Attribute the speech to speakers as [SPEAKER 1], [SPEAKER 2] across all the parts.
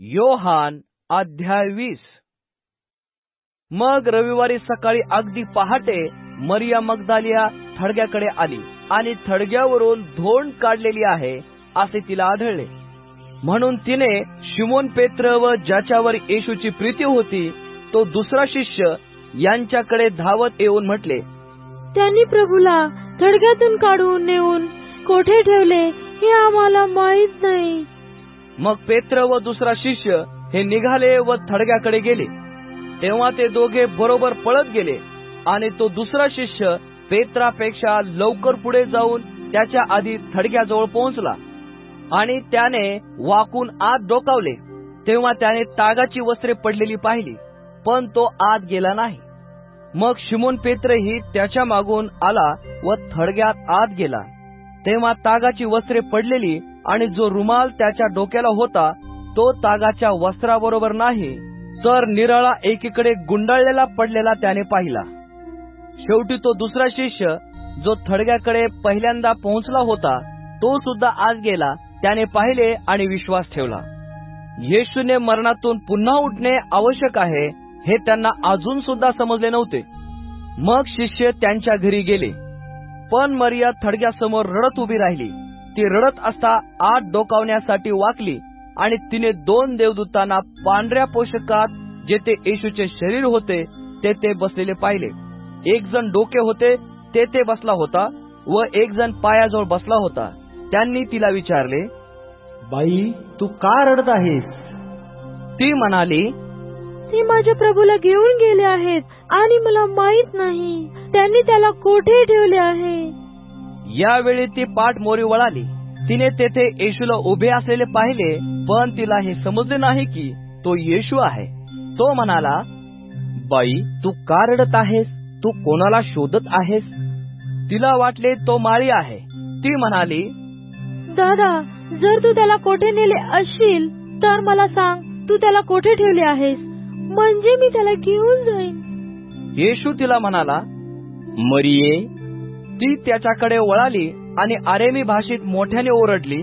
[SPEAKER 1] योहान अध्याय वीस. मग रविवारी सकाळी अगदी पहाटे मरिया मगदालिया थडग्याकडे आली आणि थडग्यावरून धोंड काढलेली आहे असे तिला आढळले. म्हणून तिने शिमोन पेत्र व ज्याच्यावर येशूची प्रीती होती तो दुसरा शिष्य यांच्याकडे धावत येऊन म्हटले
[SPEAKER 2] त्यांनी प्रभूला थडग्यातून काढून नेऊन कोठे ठेवले हे आम्हाला माहीत नाही.
[SPEAKER 1] मग पेत्र व दुसरा शिष्य हे निघाले व थडग्याकडे गेले. तेव्हा ते दोघे बरोबर पळत गेले आणि तो दुसरा शिष्य पेत्रापेक्षा लवकर पुढे जाऊन त्याच्या आधी थडग्याजवळ पोहोचला आणि त्याने वाकून आत डोकावले. तेव्हा त्याने तागाची वस्त्रे पडलेली पाहिली पण तो आत गेला नाही. मग शिमोन पेत्रही त्याच्या मागून आला व थडग्यात आत गेला. तेव्हा तागाची वस्त्रे पडलेली आणि जो रुमाल त्याच्या डोक्याला होता तो तागाच्या वस्त्राबरोबर नाही तर निराळा एकीकडे गुंडाळलेला पडलेला त्याने पाहिला. शेवटी तो दुसरा शिष्य जो थडग्याकडे पहिल्यांदा पोहोचला होता तो सुद्धा आज गेला त्याने पाहिले आणि विश्वास ठेवला. येशूने मरणातून पुन्हा उठणे आवश्यक आहे हे त्यांना अजून सुद्धा समजले नव्हते. मग शिष्य त्यांच्या घरी गेले. पण मरिया थडग्यासमोर रडत उभी राहिली. ती रडत असता आत डोकावण्यासाठी वाकली आणि तिने दोन देवदूतांना पांढऱ्या पोषकात जेथे येशूचे शरीर होते ते ते बसलेले पाहिले. एक जण डोके होते ते ते बसला होता व एक जण पायाजवळ बसला होता. त्यांनी तिला विचारले
[SPEAKER 3] बाई तू का रडत आहेस?
[SPEAKER 1] ती म्हणाली
[SPEAKER 2] ते माझ्या प्रभूला घेऊन गेले आहेत आणि मला माहीत नाही. त्यांनी त्याला कोठे ठेवले आहे?
[SPEAKER 1] यावेळी ती पाठ मोरी वळाली. तिने तेथे येशूला उभे असलेले पाहिले पण तिला हे समजले नाही की तो येशू आहे. तो म्हणाला
[SPEAKER 3] बाई तू का रडत आहेस? तू कोणाला शोधत आहेस?
[SPEAKER 1] तिला वाटले तो माळी आहे. ती म्हणाली
[SPEAKER 2] दादा जर तू त्याला कोठे नेले असशील तर मला सांग तू त्याला कोठे ठेवले आहेस? म्हणजे मी त्याला घेऊन जाईन.
[SPEAKER 1] येशू तिला म्हणाला
[SPEAKER 3] मरिये
[SPEAKER 1] ती त्याच्याकडे वळाली आणि आरेमी भाषेत मोठ्याने ओरडली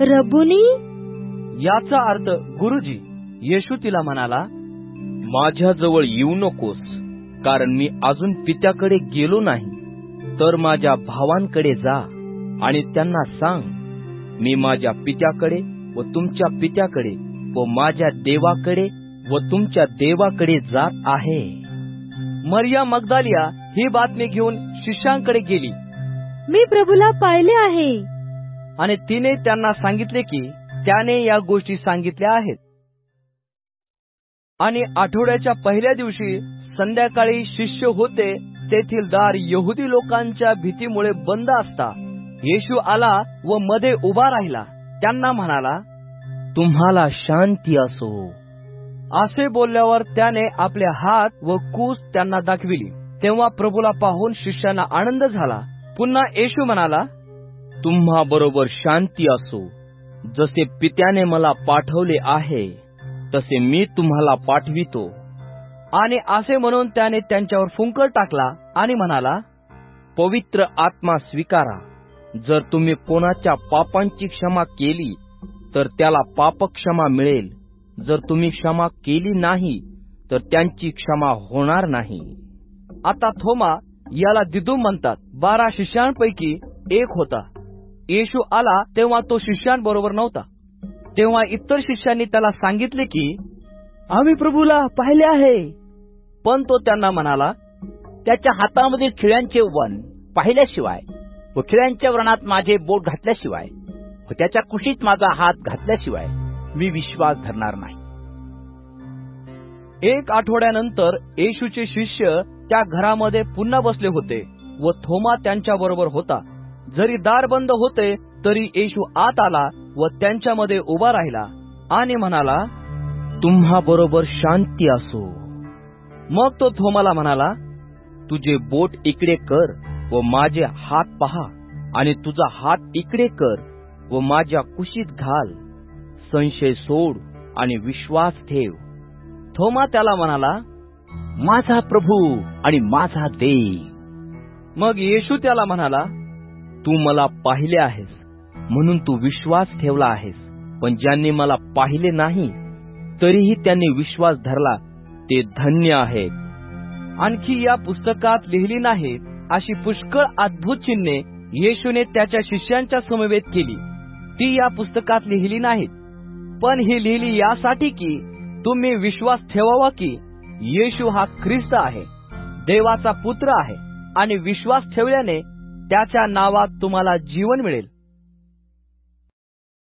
[SPEAKER 2] रबुनी?
[SPEAKER 1] याचा अर्थ गुरुजी येशू तिला म्हणाला
[SPEAKER 3] माझ्याजवळ येऊ नकोस कारण मी अजून पित्याकडे गेलो नाही. तर माझ्या भावांकडे जा आणि त्यांना सांग मी माझ्या पित्याकडे व तुमच्या पित्याकडे व माझ्या देवाकडे व तुमच्या देवाकडे जात आहे.
[SPEAKER 1] मरिया मगदालिया ही बातमी घेऊन शिष्यांकडे गेली.
[SPEAKER 2] मी प्रभूला पाहिले आहे.
[SPEAKER 1] आणि तिने त्यांना सांगितले की त्याने या गोष्टी सांगितल्या आहेत. आणि आठवड्याच्या पहिल्या दिवशी संध्याकाळी शिष्य होते तेथील दार यहुदी लोकांच्या भीतीमुळे बंद असता. येशू आला व मध्ये उभा राहिला. त्यांना म्हणाला
[SPEAKER 3] तुम्हाला शांती असो.
[SPEAKER 1] असे बोलल्यावर त्याने आपले हात व कूस त्यांना दाखविली. तेव्हा प्रभूला पाहून शिष्यांना आनंद झाला. पुन्हा येशू म्हणाला
[SPEAKER 3] तुम्हा बरोबर शांती असो. जसे पित्याने मला पाठवले आहे तसे मी तुम्हाला पाठवितो.
[SPEAKER 1] आणि असे म्हणून त्याने त्यांच्यावर फुंकर टाकला आणि म्हणाला
[SPEAKER 3] पवित्र आत्मा स्वीकारा. जर तुम्ही कोणाच्या पापांची क्षमा केली तर त्याला पाप क्षमा मिळेल. जर तुम्ही क्षमा केली नाही तर त्यांची क्षमा होणार नाही.
[SPEAKER 1] आता थोमा याला दिदूम म्हणतात. बारा शिष्यांपैकी एक होता. येशू आला तेव्हा तो शिष्यांबरोबर नव्हता. तेव्हा इतर शिष्यांनी त्याला सांगितले की
[SPEAKER 3] आम्ही प्रभूला पाहिले आहे.
[SPEAKER 1] पण तो त्यांना म्हणाला
[SPEAKER 4] त्याच्या हातामध्ये खिळ्यांचे वन पाहिल्याशिवाय व खिळ्यांच्या व्रणात माझे बोट घातल्याशिवाय व त्याच्या कुशीत माझा हात घातल्याशिवाय मी विश्वास धरणार नाही.
[SPEAKER 1] एक आठवड्यानंतर येशूचे शिष्य त्या घरामध्ये पुन्हा बसले होते व थोमा त्यांच्या बरोबर होता. जरी दार बंद होते तरी येशू आत आला व त्यांच्यामध्ये उभा राहिला आणि म्हणाला
[SPEAKER 3] तुम्हा बरोबर शांती असो.
[SPEAKER 1] मग तो थोमाला म्हणाला
[SPEAKER 3] तुझे बोट इकडे कर व माझे हात पहा आणि तुझा हात इकडे कर व माझ्या कुशीत घाल. संशय सोड आणि विश्वास ठेव.
[SPEAKER 1] थोमा त्याला म्हणाला
[SPEAKER 4] माझा प्रभू आणि माझा देव
[SPEAKER 1] मग येशू त्याला म्हणाला
[SPEAKER 3] तू मला पाहिले आहेस म्हणून तू विश्वास ठेवला आहेस. पण ज्यांनी मला पाहिले नाही तरीही त्यांनी विश्वास धरला ते धन्य आहेत.
[SPEAKER 1] आणखी या पुस्तकात लिहिली नाहीत अशी पुष्कळ अद्भुत चिन्हे येशूने त्याच्या शिष्यांच्या समवेत केली. ती या पुस्तकात लिहिली नाहीत. पण ही लिहिली यासाठी की तुम्ही विश्वास ठेवावा की येशू हा ख्रिस्त आहे देवाचा पुत्र आहे आणि विश्वास ठेवल्याने त्याच्या नावात तुम्हाला जीवन मिळेल.